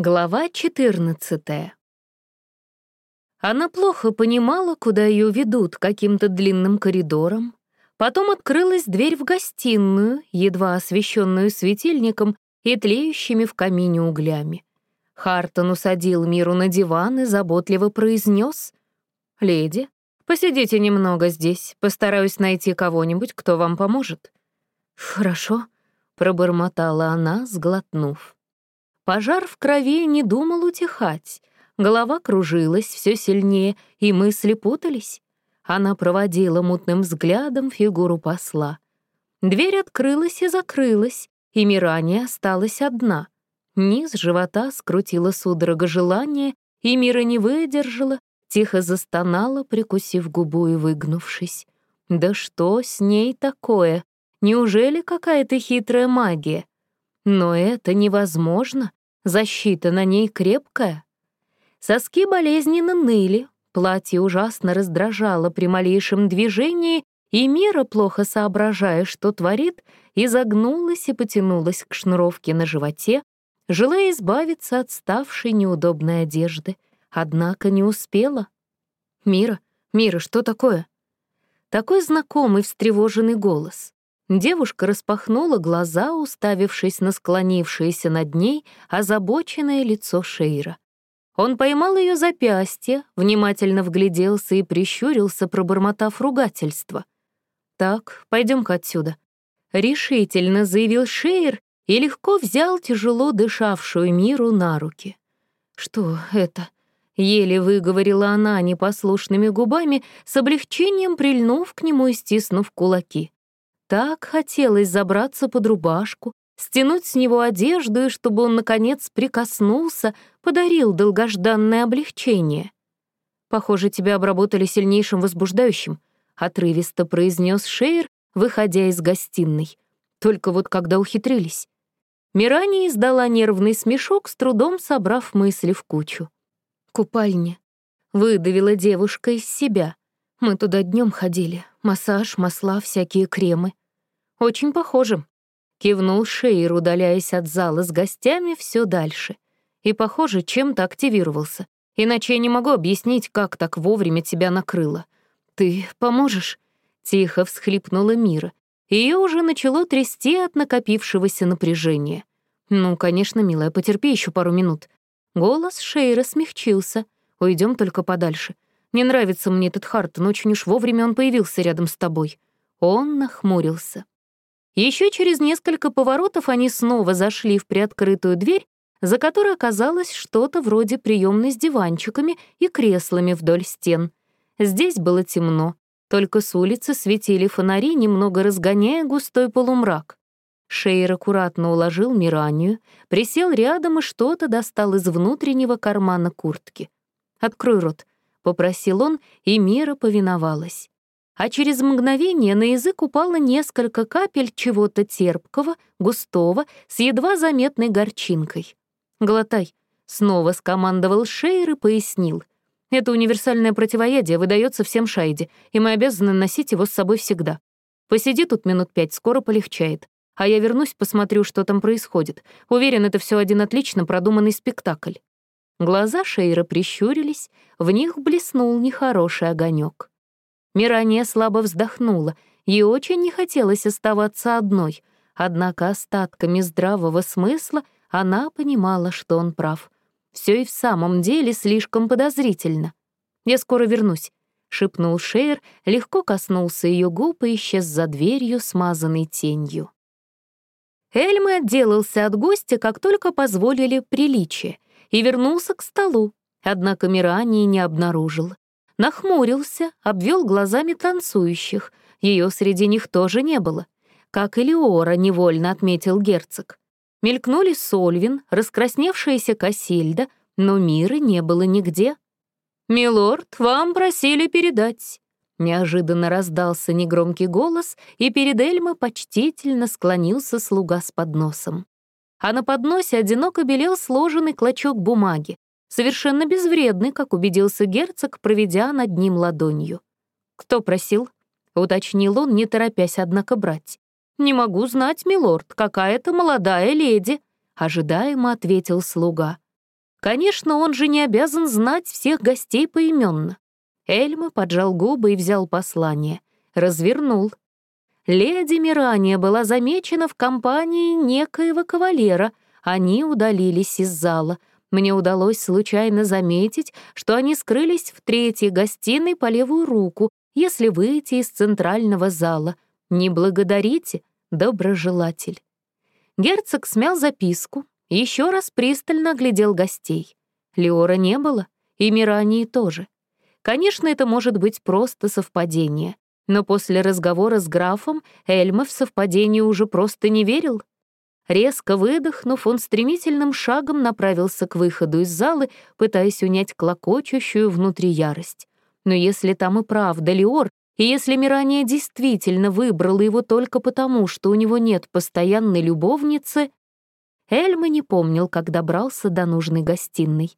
Глава 14 Она плохо понимала, куда ее ведут каким-то длинным коридором. Потом открылась дверь в гостиную, едва освещенную светильником и тлеющими в камине углями. Хартон усадил Миру на диван и заботливо произнес: «Леди, посидите немного здесь, постараюсь найти кого-нибудь, кто вам поможет». «Хорошо», — пробормотала она, сглотнув. Пожар в крови не думал утихать. Голова кружилась все сильнее, и мысли путались. Она проводила мутным взглядом фигуру посла. Дверь открылась и закрылась, и Мирания осталась одна. Низ живота скрутила судорога желания, и Мира не выдержала, тихо застонала, прикусив губу и выгнувшись. «Да что с ней такое? Неужели какая-то хитрая магия? Но это невозможно. Защита на ней крепкая. Соски болезненно ныли, платье ужасно раздражало при малейшем движении, и Мира, плохо соображая, что творит, изогнулась и потянулась к шнуровке на животе, желая избавиться от ставшей неудобной одежды, однако не успела. «Мира, Мира, что такое?» Такой знакомый встревоженный голос. Девушка распахнула глаза, уставившись на склонившееся над ней озабоченное лицо Шейра. Он поймал ее запястье, внимательно вгляделся и прищурился, пробормотав ругательство. «Так, пойдем-ка отсюда», — решительно заявил Шейр и легко взял тяжело дышавшую миру на руки. «Что это?» — еле выговорила она непослушными губами, с облегчением прильнув к нему и стиснув кулаки. Так хотелось забраться под рубашку, стянуть с него одежду, и чтобы он, наконец, прикоснулся, подарил долгожданное облегчение. «Похоже, тебя обработали сильнейшим возбуждающим», — отрывисто произнес Шейр, выходя из гостиной. Только вот когда ухитрились. Мирани издала нервный смешок, с трудом собрав мысли в кучу. «Купальня», — выдавила девушка из себя. «Мы туда днем ходили. Массаж, масла, всякие кремы. «Очень похоже», — кивнул Шейр, удаляясь от зала с гостями все дальше. И, похоже, чем-то активировался. Иначе я не могу объяснить, как так вовремя тебя накрыло. «Ты поможешь?» — тихо всхлипнула Мира. Ее уже начало трясти от накопившегося напряжения. «Ну, конечно, милая, потерпи еще пару минут». Голос Шейра смягчился. Уйдем только подальше. Не нравится мне этот Хартон, очень уж вовремя он появился рядом с тобой». Он нахмурился. Еще через несколько поворотов они снова зашли в приоткрытую дверь, за которой оказалось что-то вроде приемной с диванчиками и креслами вдоль стен. Здесь было темно, только с улицы светили фонари, немного разгоняя густой полумрак. Шейр аккуратно уложил Миранию, присел рядом и что-то достал из внутреннего кармана куртки. «Открой рот», — попросил он, и Мира повиновалась а через мгновение на язык упало несколько капель чего-то терпкого, густого, с едва заметной горчинкой. «Глотай», — снова скомандовал Шейр и пояснил. «Это универсальное противоядие выдается всем Шайде, и мы обязаны носить его с собой всегда. Посиди тут минут пять, скоро полегчает. А я вернусь, посмотрю, что там происходит. Уверен, это все один отлично продуманный спектакль». Глаза Шейра прищурились, в них блеснул нехороший огонек. Мирания слабо вздохнула, ей очень не хотелось оставаться одной, однако остатками здравого смысла она понимала, что он прав. Все и в самом деле слишком подозрительно. «Я скоро вернусь», — шепнул Шейр, легко коснулся ее губ и исчез за дверью, смазанной тенью. Эльмы отделался от гостя, как только позволили приличие, и вернулся к столу, однако Мирании не обнаружил нахмурился, обвел глазами танцующих. Ее среди них тоже не было. Как и Леора, невольно отметил герцог. Мелькнули Сольвин, раскрасневшаяся Кассильда, но Миры не было нигде. «Милорд, вам просили передать». Неожиданно раздался негромкий голос, и перед Эльмой почтительно склонился слуга с подносом. А на подносе одиноко белел сложенный клочок бумаги, Совершенно безвредный, как убедился герцог, проведя над ним ладонью. «Кто просил?» — уточнил он, не торопясь, однако, брать. «Не могу знать, милорд, какая-то молодая леди», — ожидаемо ответил слуга. Конечно, он же не обязан знать всех гостей поименно. Эльма поджал губы и взял послание. Развернул. Леди Мирания была замечена в компании некоего кавалера. Они удалились из зала. Мне удалось случайно заметить, что они скрылись в третьей гостиной по левую руку, если выйти из центрального зала. Не благодарите, доброжелатель. Герцог смял записку, еще раз пристально оглядел гостей. Леора не было, и Мирании тоже. Конечно, это может быть просто совпадение. Но после разговора с графом Эльма в совпадение уже просто не верил. Резко выдохнув, он стремительным шагом направился к выходу из залы, пытаясь унять клокочущую внутри ярость. Но если там и правда Леор, и если Мирания действительно выбрала его только потому, что у него нет постоянной любовницы, Эльма не помнил, как добрался до нужной гостиной.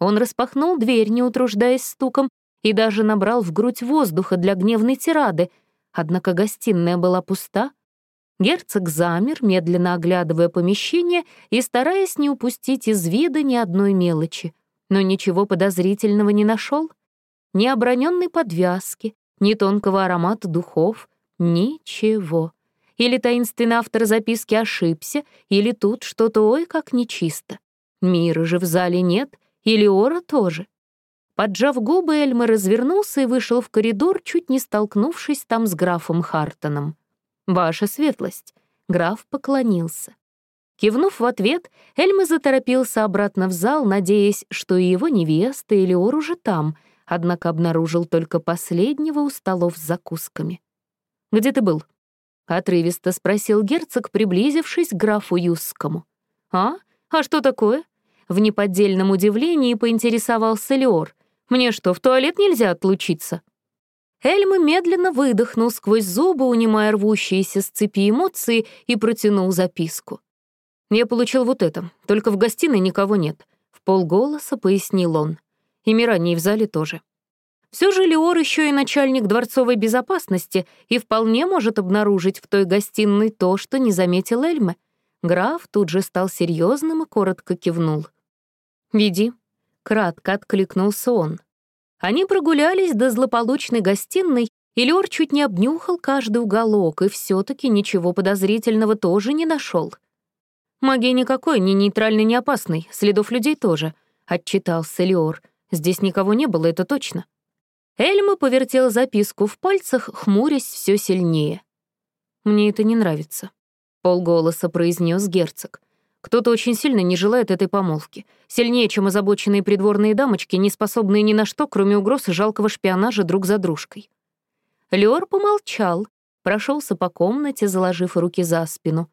Он распахнул дверь, не утруждаясь стуком, и даже набрал в грудь воздуха для гневной тирады, однако гостиная была пуста. Герцог замер, медленно оглядывая помещение и стараясь не упустить из вида ни одной мелочи, но ничего подозрительного не нашел. Ни оброненной подвязки, ни тонкого аромата духов, ничего. Или таинственный автор записки ошибся, или тут что-то ой как нечисто. Мира же в зале нет, или Ора тоже. Поджав губы, Эльма развернулся и вышел в коридор, чуть не столкнувшись там с графом Хартоном. «Ваша светлость!» Граф поклонился. Кивнув в ответ, Эльма заторопился обратно в зал, надеясь, что и его невеста или Ор уже там, однако обнаружил только последнего у столов с закусками. «Где ты был?» — отрывисто спросил герцог, приблизившись к графу Юсскому. «А? А что такое?» В неподдельном удивлении поинтересовался Леор, мне что, в туалет нельзя отлучиться?» Эльма медленно выдохнул сквозь зубы, унимая рвущиеся с цепи эмоции, и протянул записку. «Я получил вот это, только в гостиной никого нет», — в полголоса пояснил он. «И Мираней в зале тоже». Все же Леор еще и начальник дворцовой безопасности и вполне может обнаружить в той гостиной то, что не заметил Эльме. Граф тут же стал серьезным и коротко кивнул. «Веди», — кратко откликнулся он. Они прогулялись до злополучной гостиной, и Лёр чуть не обнюхал каждый уголок, и все таки ничего подозрительного тоже не нашел. «Магия никакой, ни нейтральной, ни опасной, следов людей тоже», — отчитался Леор. «Здесь никого не было, это точно». Эльма повертел записку в пальцах, хмурясь все сильнее. «Мне это не нравится», — полголоса произнес герцог. Кто-то очень сильно не желает этой помолвки. Сильнее, чем озабоченные придворные дамочки, не способные ни на что, кроме угроз и жалкого шпионажа друг за дружкой. Леор помолчал, прошелся по комнате, заложив руки за спину.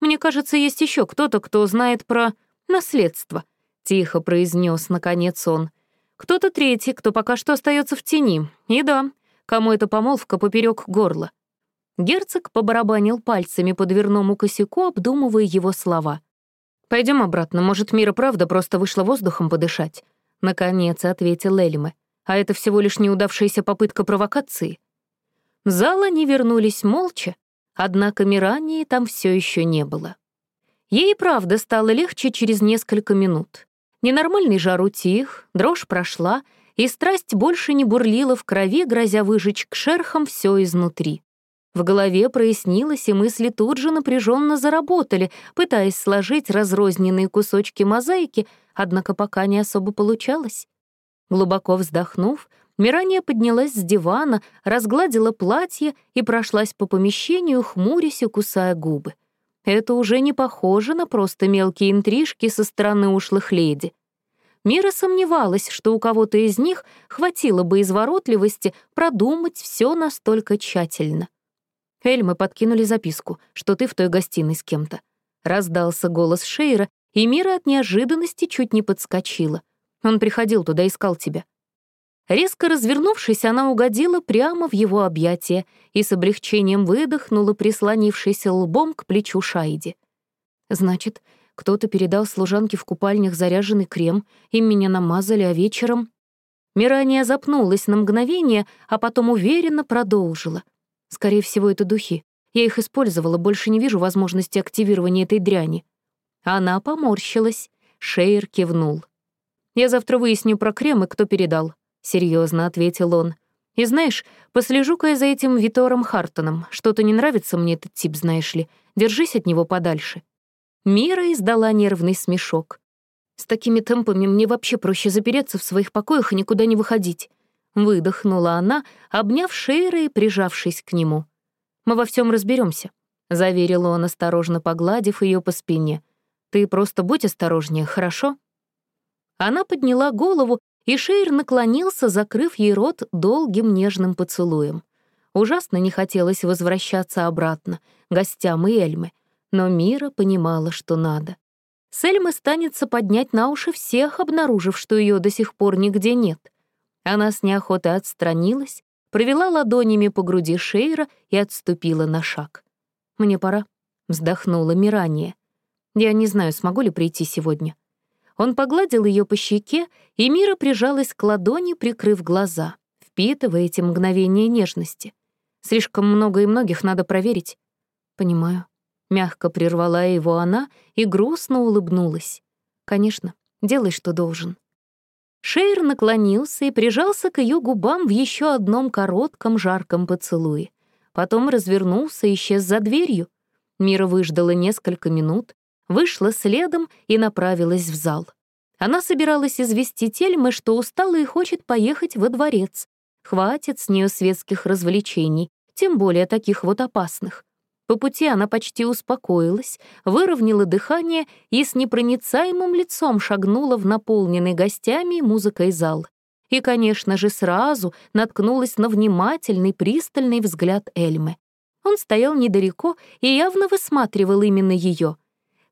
«Мне кажется, есть еще кто-то, кто знает про наследство», — тихо произнес наконец он. «Кто-то третий, кто пока что остается в тени. И да, кому эта помолвка поперек горла». Герцог побарабанил пальцами по дверному косяку, обдумывая его слова. Пойдем обратно, может, Мира правда просто вышла воздухом подышать?» Наконец ответил Эльме. «А это всего лишь неудавшаяся попытка провокации?» В зал они вернулись молча, однако Мирании там все еще не было. Ей, правда, стало легче через несколько минут. Ненормальный жар утих, дрожь прошла, и страсть больше не бурлила в крови, грозя выжечь к шерхам все изнутри. В голове прояснилось, и мысли тут же напряженно заработали, пытаясь сложить разрозненные кусочки мозаики, однако пока не особо получалось. Глубоко вздохнув, Мирания поднялась с дивана, разгладила платье и прошлась по помещению, хмурясь и кусая губы. Это уже не похоже на просто мелкие интрижки со стороны ушлых леди. Мира сомневалась, что у кого-то из них хватило бы изворотливости продумать все настолько тщательно. «Эль, мы подкинули записку, что ты в той гостиной с кем-то». Раздался голос Шейра, и Мира от неожиданности чуть не подскочила. Он приходил туда, искал тебя. Резко развернувшись, она угодила прямо в его объятия и с облегчением выдохнула, прислонившись лбом к плечу Шайди. «Значит, кто-то передал служанке в купальнях заряженный крем, им меня намазали, а вечером...» Мирания запнулась на мгновение, а потом уверенно продолжила — Скорее всего, это духи. Я их использовала, больше не вижу возможности активирования этой дряни. Она поморщилась. Шейр кивнул. «Я завтра выясню про крем и кто передал», — серьезно ответил он. «И знаешь, послежу-ка я за этим Витором Хартоном. Что-то не нравится мне этот тип, знаешь ли. Держись от него подальше». Мира издала нервный смешок. «С такими темпами мне вообще проще запереться в своих покоях и никуда не выходить». Выдохнула она, обняв Шейра и прижавшись к нему. «Мы во всем разберемся, заверил он, осторожно погладив ее по спине. «Ты просто будь осторожнее, хорошо?» Она подняла голову, и Шейр наклонился, закрыв ей рот долгим нежным поцелуем. Ужасно не хотелось возвращаться обратно, гостям и Эльмы, но Мира понимала, что надо. С Эльмы станется поднять на уши всех, обнаружив, что ее до сих пор нигде нет. Она с неохотой отстранилась, провела ладонями по груди Шейра и отступила на шаг. «Мне пора», — вздохнула Мирания. «Я не знаю, смогу ли прийти сегодня». Он погладил ее по щеке, и Мира прижалась к ладони, прикрыв глаза, впитывая эти мгновения нежности. Слишком много и многих надо проверить. Понимаю. Мягко прервала его она и грустно улыбнулась. Конечно, делай, что должен. Шейр наклонился и прижался к ее губам в еще одном коротком жарком поцелуе. Потом развернулся и исчез за дверью. Мира выждала несколько минут, вышла следом и направилась в зал. Она собиралась известить Эльмы, что устала и хочет поехать во дворец. Хватит с нее светских развлечений, тем более таких вот опасных. По пути она почти успокоилась, выровняла дыхание и с непроницаемым лицом шагнула в наполненный гостями и музыкой зал. И, конечно же, сразу наткнулась на внимательный, пристальный взгляд Эльмы. Он стоял недалеко и явно высматривал именно ее —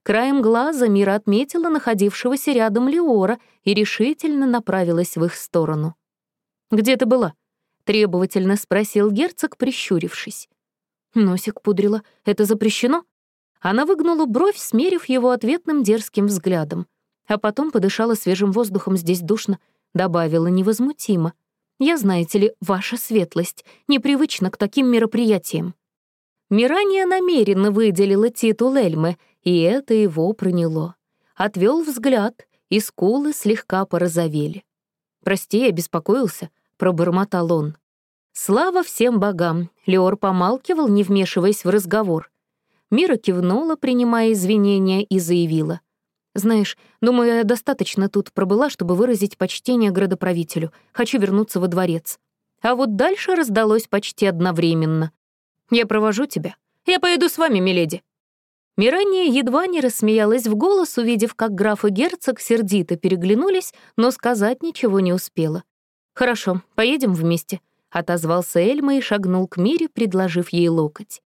Краем глаза Мира отметила находившегося рядом Леора и решительно направилась в их сторону. «Где ты была?» — требовательно спросил герцог, прищурившись. Носик пудрила. «Это запрещено?» Она выгнула бровь, смерив его ответным дерзким взглядом. А потом подышала свежим воздухом, здесь душно, добавила невозмутимо. «Я, знаете ли, ваша светлость, непривычна к таким мероприятиям». Мирания намеренно выделила титул Эльмы — и это его проняло. Отвел взгляд, и скулы слегка порозовели. «Прости, я беспокоился», — пробормотал он. Слава всем богам! Леор помалкивал, не вмешиваясь в разговор. Мира кивнула, принимая извинения, и заявила. «Знаешь, думаю, я достаточно тут пробыла, чтобы выразить почтение градоправителю. Хочу вернуться во дворец». А вот дальше раздалось почти одновременно. «Я провожу тебя. Я поеду с вами, миледи», Мирания едва не рассмеялась в голос, увидев, как граф и герцог сердито переглянулись, но сказать ничего не успела. «Хорошо, поедем вместе», — отозвался Эльма и шагнул к Мире, предложив ей локоть.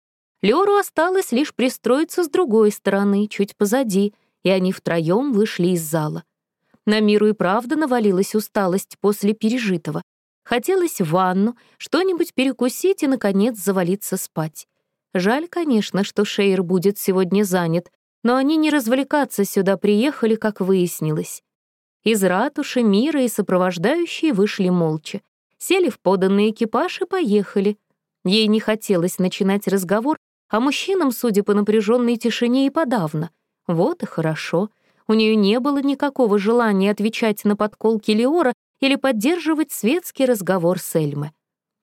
Леору осталось лишь пристроиться с другой стороны, чуть позади, и они втроем вышли из зала. На Миру и правда навалилась усталость после пережитого. Хотелось в ванну, что-нибудь перекусить и, наконец, завалиться спать. Жаль, конечно, что Шейр будет сегодня занят, но они не развлекаться сюда приехали, как выяснилось. Из ратуши мира и сопровождающие вышли молча, сели в поданный экипаж и поехали. Ей не хотелось начинать разговор, а мужчинам, судя по напряженной тишине, и подавно. Вот и хорошо. У нее не было никакого желания отвечать на подколки Леора или поддерживать светский разговор с Эльмой.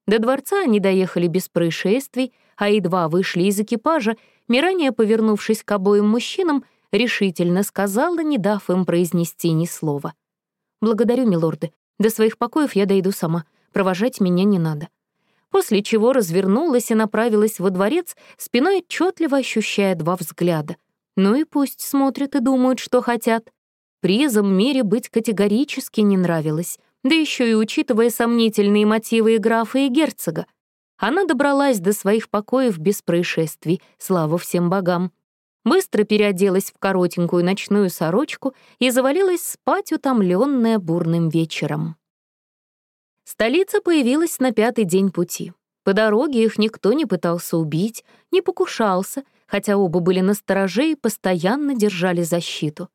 До дворца они доехали без происшествий, а едва вышли из экипажа, Мирания, повернувшись к обоим мужчинам, решительно сказала, не дав им произнести ни слова. «Благодарю, милорды. До своих покоев я дойду сама. Провожать меня не надо». После чего развернулась и направилась во дворец, спиной отчетливо ощущая два взгляда. Ну и пусть смотрят и думают, что хотят. Призом мире быть категорически не нравилось, да еще и учитывая сомнительные мотивы и графа и герцога. Она добралась до своих покоев без происшествий, слава всем богам. Быстро переоделась в коротенькую ночную сорочку и завалилась спать, утомленная бурным вечером. Столица появилась на пятый день пути. По дороге их никто не пытался убить, не покушался, хотя оба были на стороже и постоянно держали защиту.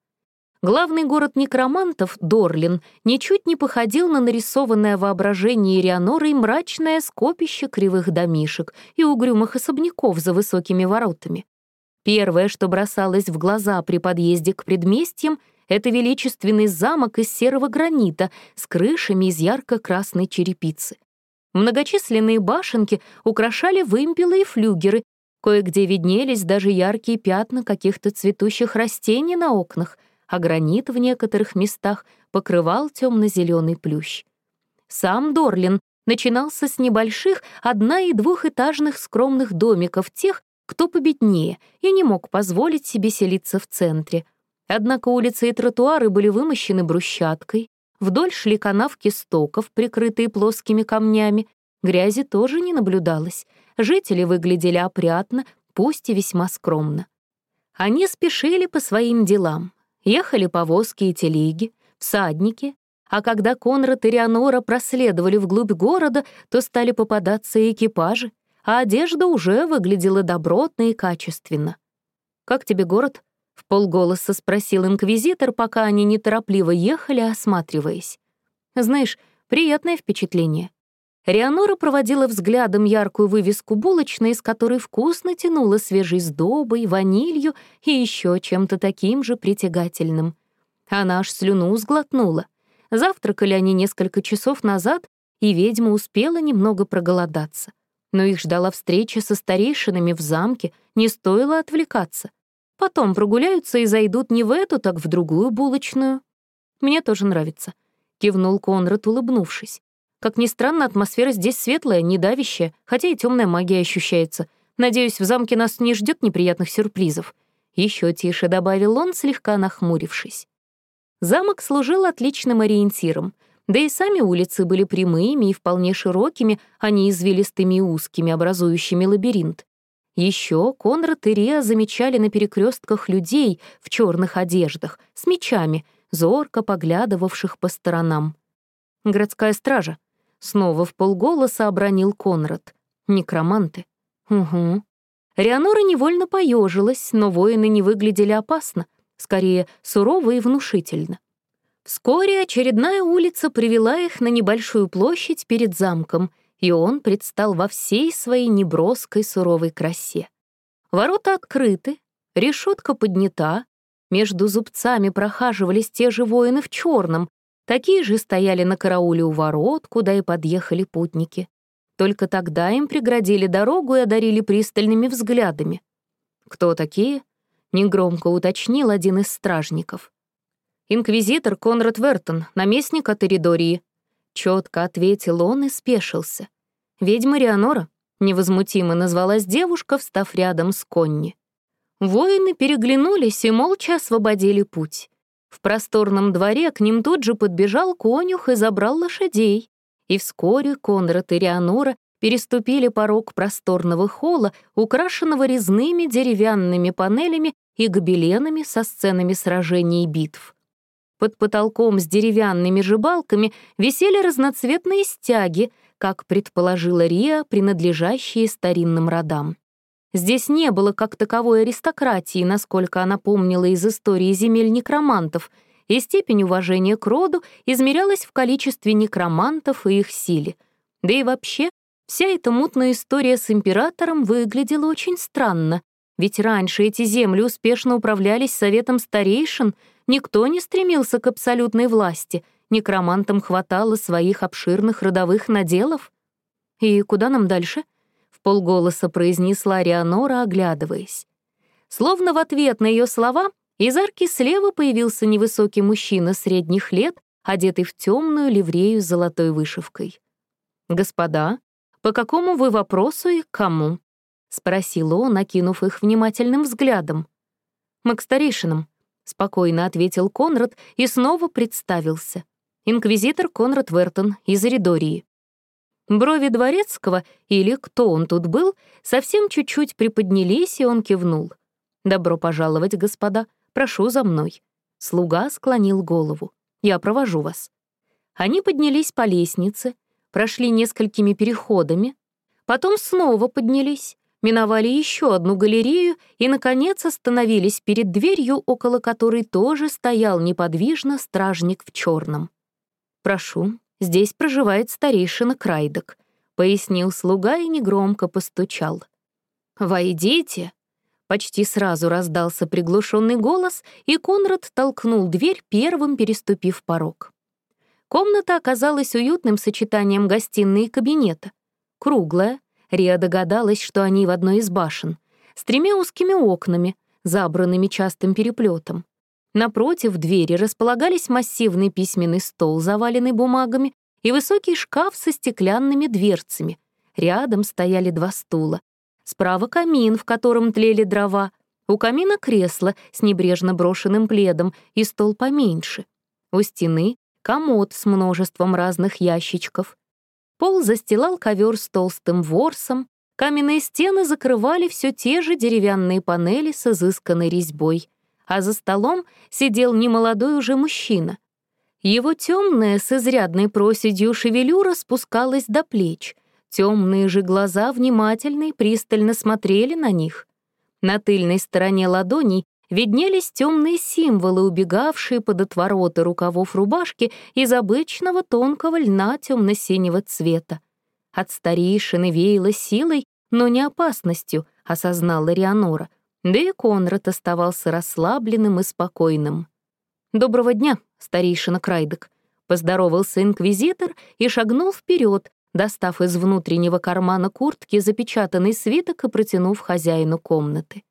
Главный город некромантов, Дорлин, ничуть не походил на нарисованное воображение Ирианорой мрачное скопище кривых домишек и угрюмых особняков за высокими воротами. Первое, что бросалось в глаза при подъезде к предместьям, Это величественный замок из серого гранита с крышами из ярко-красной черепицы. Многочисленные башенки украшали вымпелы и флюгеры, кое-где виднелись даже яркие пятна каких-то цветущих растений на окнах, а гранит в некоторых местах покрывал темно-зеленый плющ. Сам Дорлин начинался с небольших одна- и двухэтажных скромных домиков тех, кто победнее и не мог позволить себе селиться в центре. Однако улицы и тротуары были вымощены брусчаткой, вдоль шли канавки стоков, прикрытые плоскими камнями, грязи тоже не наблюдалось, жители выглядели опрятно, пусть и весьма скромно. Они спешили по своим делам, ехали повозки и телеги, всадники, а когда Конрад и Рианора проследовали вглубь города, то стали попадаться и экипажи, а одежда уже выглядела добротно и качественно. «Как тебе город?» — в полголоса спросил инквизитор, пока они неторопливо ехали, осматриваясь. «Знаешь, приятное впечатление». Рианора проводила взглядом яркую вывеску булочной, из которой вкусно тянуло свежей сдобой, ванилью и еще чем-то таким же притягательным. Она аж слюну сглотнула. Завтракали они несколько часов назад, и ведьма успела немного проголодаться. Но их ждала встреча со старейшинами в замке, не стоило отвлекаться. Потом прогуляются и зайдут не в эту, так в другую булочную. Мне тоже нравится», — кивнул Конрад, улыбнувшись. «Как ни странно, атмосфера здесь светлая, не давящая, хотя и темная магия ощущается. Надеюсь, в замке нас не ждет неприятных сюрпризов». Еще тише добавил он, слегка нахмурившись. Замок служил отличным ориентиром, да и сами улицы были прямыми и вполне широкими, а не извилистыми и узкими, образующими лабиринт. Еще Конрад и Риа замечали на перекрестках людей в черных одеждах, с мечами, зорко поглядывавших по сторонам. «Городская стража», — снова в полголоса обронил Конрад. «Некроманты». «Угу». Рианора невольно поежилась, но воины не выглядели опасно, скорее сурово и внушительно. Вскоре очередная улица привела их на небольшую площадь перед замком, и он предстал во всей своей неброской суровой красе. Ворота открыты, решетка поднята, между зубцами прохаживались те же воины в черном, такие же стояли на карауле у ворот, куда и подъехали путники. Только тогда им преградили дорогу и одарили пристальными взглядами. Кто такие? негромко уточнил один из стражников. «Инквизитор Конрад Вертон, наместник от Эридории», — четко ответил он и спешился. «Ведьма Рианора», — невозмутимо назвалась девушка, встав рядом с Конни. Воины переглянулись и молча освободили путь. В просторном дворе к ним тут же подбежал конюх и забрал лошадей. И вскоре Конрад и Рианора переступили порог просторного холла, украшенного резными деревянными панелями и гобеленами со сценами сражений и битв. Под потолком с деревянными же балками висели разноцветные стяги, как предположила Риа, принадлежащие старинным родам. Здесь не было как таковой аристократии, насколько она помнила из истории земель некромантов, и степень уважения к роду измерялась в количестве некромантов и их силе. Да и вообще, вся эта мутная история с императором выглядела очень странно, ведь раньше эти земли успешно управлялись советом старейшин, никто не стремился к абсолютной власти, некромантам хватало своих обширных родовых наделов. «И куда нам дальше?» — в полголоса произнесла Рианора, оглядываясь. Словно в ответ на ее слова из арки слева появился невысокий мужчина средних лет, одетый в темную ливрею с золотой вышивкой. «Господа, по какому вы вопросу и кому?» — спросил он, накинув их внимательным взглядом. «Мы к старейшинам», — спокойно ответил Конрад и снова представился. Инквизитор Конрад Вертон из Эридории. Брови дворецкого, или кто он тут был, совсем чуть-чуть приподнялись, и он кивнул. «Добро пожаловать, господа. Прошу за мной». Слуга склонил голову. «Я провожу вас». Они поднялись по лестнице, прошли несколькими переходами, потом снова поднялись, миновали еще одну галерею и, наконец, остановились перед дверью, около которой тоже стоял неподвижно стражник в черном. «Прошу, здесь проживает старейшина Крайдок», — пояснил слуга и негромко постучал. «Войдите», — Почти сразу раздался приглушенный голос, и Конрад толкнул дверь, первым переступив порог. Комната оказалась уютным сочетанием гостиной и кабинета. Круглая, Риа догадалась, что они в одной из башен, с тремя узкими окнами, забранными частым переплетом. Напротив двери располагались массивный письменный стол, заваленный бумагами, и высокий шкаф со стеклянными дверцами. Рядом стояли два стула. Справа камин, в котором тлели дрова. У камина кресло с небрежно брошенным пледом и стол поменьше. У стены — комод с множеством разных ящичков. Пол застилал ковер с толстым ворсом, каменные стены закрывали все те же деревянные панели с изысканной резьбой, а за столом сидел немолодой уже мужчина. Его темная с изрядной проседью шевелюра спускалась до плеч. Темные же глаза внимательно и пристально смотрели на них. На тыльной стороне ладоней виднелись темные символы, убегавшие под отвороты рукавов рубашки из обычного тонкого льна темно-синего цвета. От старейшины веяло силой, но не опасностью, осознала Рианора, да и Конрад оставался расслабленным и спокойным. «Доброго дня, старейшина Крайдек», — поздоровался инквизитор и шагнул вперед, достав из внутреннего кармана куртки запечатанный свиток и протянув хозяину комнаты.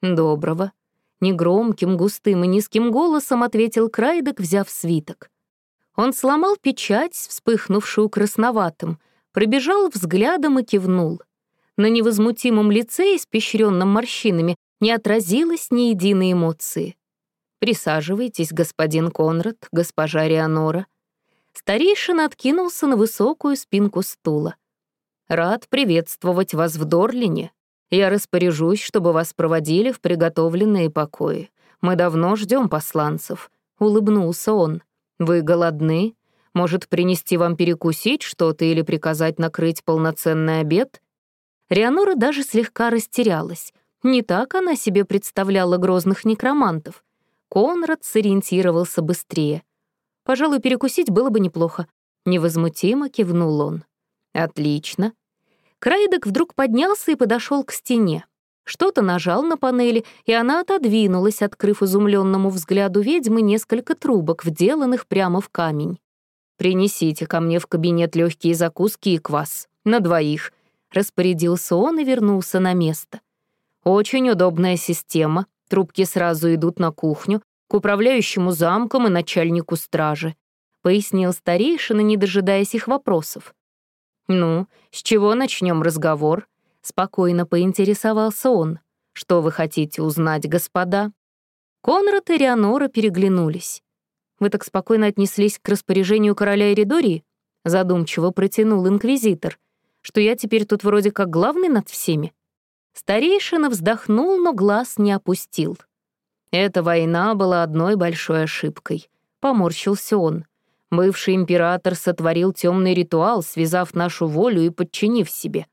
«Доброго», — негромким, густым и низким голосом ответил Крайдек, взяв свиток. Он сломал печать, вспыхнувшую красноватым, пробежал взглядом и кивнул. На невозмутимом лице, испещренном морщинами, не отразилось ни единой эмоции. «Присаживайтесь, господин Конрад, госпожа Рианора». Старейшина откинулся на высокую спинку стула. «Рад приветствовать вас в Дорлине. Я распоряжусь, чтобы вас проводили в приготовленные покои. Мы давно ждем посланцев», — улыбнулся он. «Вы голодны? Может, принести вам перекусить что-то или приказать накрыть полноценный обед?» Рианора даже слегка растерялась. Не так она себе представляла грозных некромантов. Конрад сориентировался быстрее. Пожалуй, перекусить было бы неплохо. Невозмутимо кивнул он. Отлично. Крайдек вдруг поднялся и подошел к стене. Что-то нажал на панели, и она отодвинулась, открыв изумленному взгляду ведьмы несколько трубок, вделанных прямо в камень. «Принесите ко мне в кабинет легкие закуски и квас. На двоих», — распорядился он и вернулся на место. «Очень удобная система. Трубки сразу идут на кухню, к управляющему замком и начальнику стражи», — пояснил старейшина, не дожидаясь их вопросов. «Ну, с чего начнем разговор?» — спокойно поинтересовался он. «Что вы хотите узнать, господа?» Конрад и Рианора переглянулись. «Вы так спокойно отнеслись к распоряжению короля Эридории?» — задумчиво протянул инквизитор. «Что я теперь тут вроде как главный над всеми?» Старейшина вздохнул, но глаз не опустил. Эта война была одной большой ошибкой. Поморщился он. Бывший император сотворил темный ритуал, связав нашу волю и подчинив себе.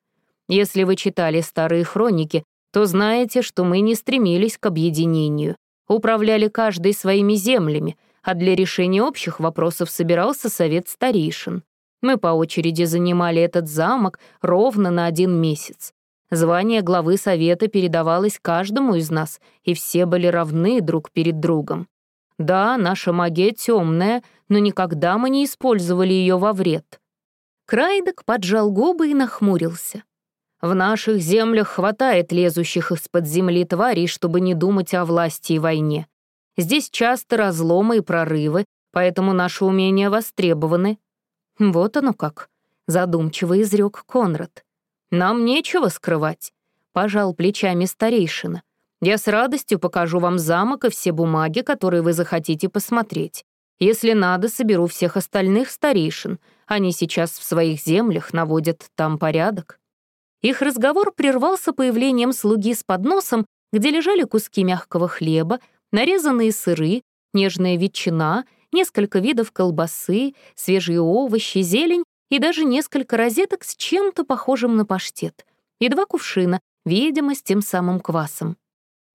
Если вы читали старые хроники, то знаете, что мы не стремились к объединению. Управляли каждой своими землями, а для решения общих вопросов собирался совет старейшин. Мы по очереди занимали этот замок ровно на один месяц. Звание главы совета передавалось каждому из нас, и все были равны друг перед другом. Да, наша магия темная, но никогда мы не использовали ее во вред. Крайдек поджал губы и нахмурился. В наших землях хватает лезущих из-под земли тварей, чтобы не думать о власти и войне. Здесь часто разломы и прорывы, поэтому наши умения востребованы. Вот оно как, задумчиво изрек Конрад. Нам нечего скрывать», — пожал плечами старейшина. «Я с радостью покажу вам замок и все бумаги, которые вы захотите посмотреть. Если надо, соберу всех остальных старейшин. Они сейчас в своих землях наводят там порядок». Их разговор прервался появлением слуги с подносом, где лежали куски мягкого хлеба, нарезанные сыры, нежная ветчина, несколько видов колбасы, свежие овощи, зелень и даже несколько розеток с чем-то похожим на паштет, и два кувшина, видимо, с тем самым квасом.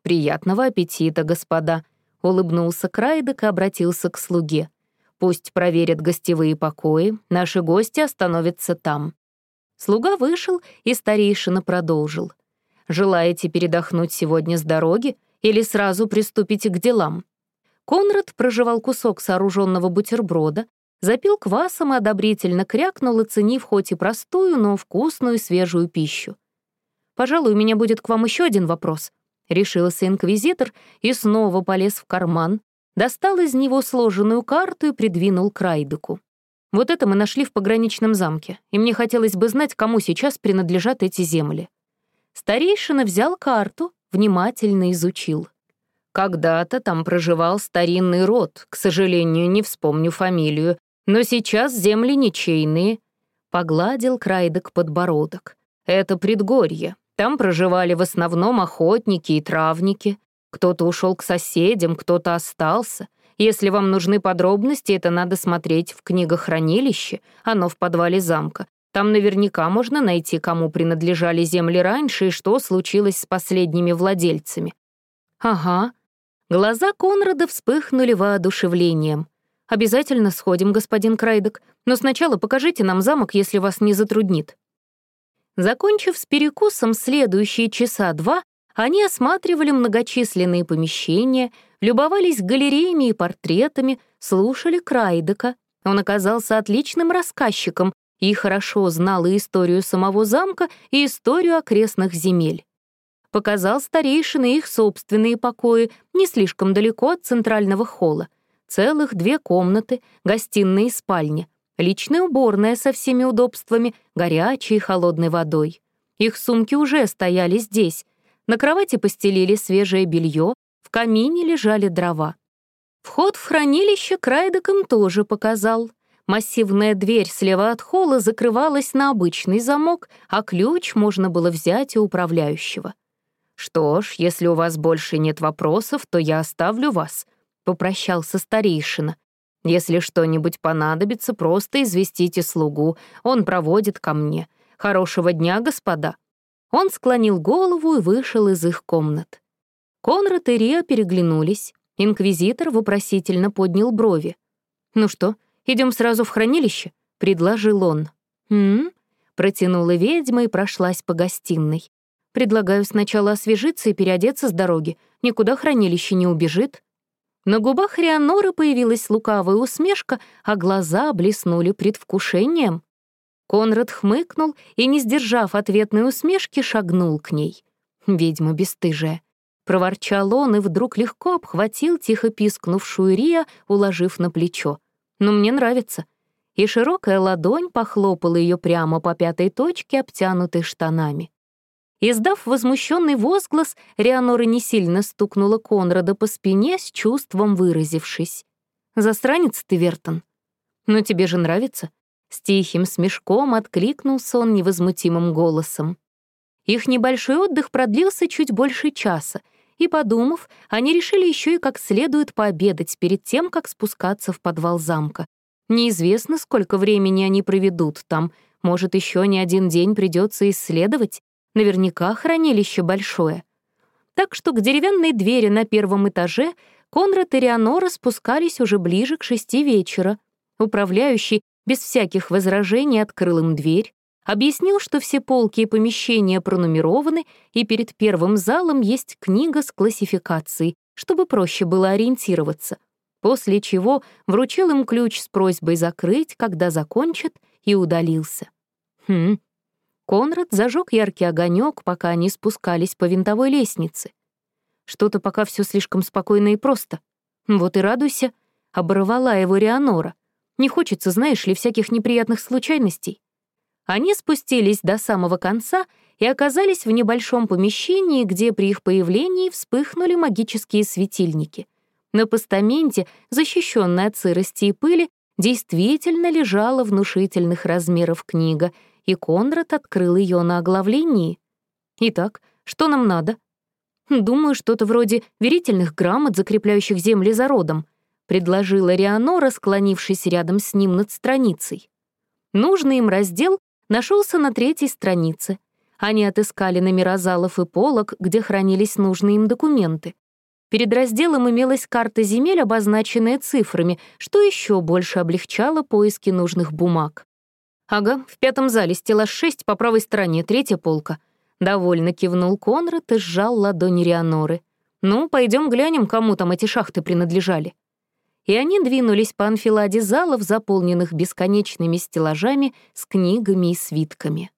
«Приятного аппетита, господа!» — улыбнулся Крайдек и обратился к слуге. «Пусть проверят гостевые покои, наши гости остановятся там». Слуга вышел, и старейшина продолжил. Желаете передохнуть сегодня с дороги или сразу приступите к делам?» Конрад прожевал кусок сооруженного бутерброда, запил квасом и одобрительно крякнул, оценив хоть и простую, но вкусную свежую пищу. «Пожалуй, у меня будет к вам еще один вопрос», — решился инквизитор и снова полез в карман, достал из него сложенную карту и придвинул к Райдеку. «Вот это мы нашли в пограничном замке, и мне хотелось бы знать, кому сейчас принадлежат эти земли». Старейшина взял карту, внимательно изучил. Когда-то там проживал старинный род, к сожалению, не вспомню фамилию, но сейчас земли ничейные. Погладил Крайдок подбородок. Это предгорье. Там проживали в основном охотники и травники. Кто-то ушел к соседям, кто-то остался. Если вам нужны подробности, это надо смотреть в книгохранилище, оно в подвале замка. Там наверняка можно найти, кому принадлежали земли раньше и что случилось с последними владельцами. Ага, Глаза Конрада вспыхнули воодушевлением. «Обязательно сходим, господин Крайдок, но сначала покажите нам замок, если вас не затруднит». Закончив с перекусом следующие часа два, они осматривали многочисленные помещения, любовались галереями и портретами, слушали Крайдека. Он оказался отличным рассказчиком и хорошо знал и историю самого замка, и историю окрестных земель показал старейшины их собственные покои, не слишком далеко от центрального холла. Целых две комнаты, гостиная и спальня, личная уборная со всеми удобствами, горячей и холодной водой. Их сумки уже стояли здесь. На кровати постелили свежее белье, в камине лежали дрова. Вход в хранилище Крайдеком тоже показал. Массивная дверь слева от холла закрывалась на обычный замок, а ключ можно было взять у управляющего. «Что ж, если у вас больше нет вопросов, то я оставлю вас», — попрощался старейшина. «Если что-нибудь понадобится, просто известите слугу, он проводит ко мне. Хорошего дня, господа». Он склонил голову и вышел из их комнат. Конрад и Риа переглянулись. Инквизитор вопросительно поднял брови. «Ну что, идем сразу в хранилище?» — предложил он. «М?», протянула ведьма и прошлась по гостиной. Предлагаю сначала освежиться и переодеться с дороги. Никуда хранилище не убежит». На губах Рианоры появилась лукавая усмешка, а глаза блеснули предвкушением. Конрад хмыкнул и, не сдержав ответной усмешки, шагнул к ней. «Ведьма бесстыжая». Проворчал он и вдруг легко обхватил тихо пискнувшую Рия, уложив на плечо. «Но мне нравится». И широкая ладонь похлопала ее прямо по пятой точке, обтянутой штанами. Издав возмущенный возглас, Рианора не сильно стукнула Конрада по спине, с чувством выразившись. «Застранец ты, Вертон? Но тебе же нравится?» С тихим смешком откликнулся он невозмутимым голосом. Их небольшой отдых продлился чуть больше часа, и, подумав, они решили еще и как следует пообедать перед тем, как спускаться в подвал замка. Неизвестно, сколько времени они проведут там, может, еще не один день придется исследовать, Наверняка хранилище большое. Так что к деревянной двери на первом этаже Конрад и Рианора спускались уже ближе к шести вечера. Управляющий без всяких возражений открыл им дверь, объяснил, что все полки и помещения пронумерованы, и перед первым залом есть книга с классификацией, чтобы проще было ориентироваться, после чего вручил им ключ с просьбой закрыть, когда закончат, и удалился. Хм, Конрад зажег яркий огонек, пока они спускались по винтовой лестнице. Что-то пока все слишком спокойно и просто. Вот и радуйся, оборвала его Рианора. Не хочется, знаешь ли, всяких неприятных случайностей. Они спустились до самого конца и оказались в небольшом помещении, где при их появлении вспыхнули магические светильники. На постаменте, защищенной от сырости и пыли, действительно лежала внушительных размеров книга — и Конрад открыл ее на оглавлении. «Итак, что нам надо?» «Думаю, что-то вроде верительных грамот, закрепляющих земли за родом», предложила Рианора, склонившись рядом с ним над страницей. Нужный им раздел нашелся на третьей странице. Они отыскали номера залов и полок, где хранились нужные им документы. Перед разделом имелась карта земель, обозначенная цифрами, что еще больше облегчало поиски нужных бумаг. «Ага, в пятом зале, стеллаж 6 по правой стороне, третья полка», Довольно кивнул Конрад и сжал ладони Рианоры. «Ну, пойдем глянем, кому там эти шахты принадлежали». И они двинулись по анфиладе залов, заполненных бесконечными стеллажами с книгами и свитками.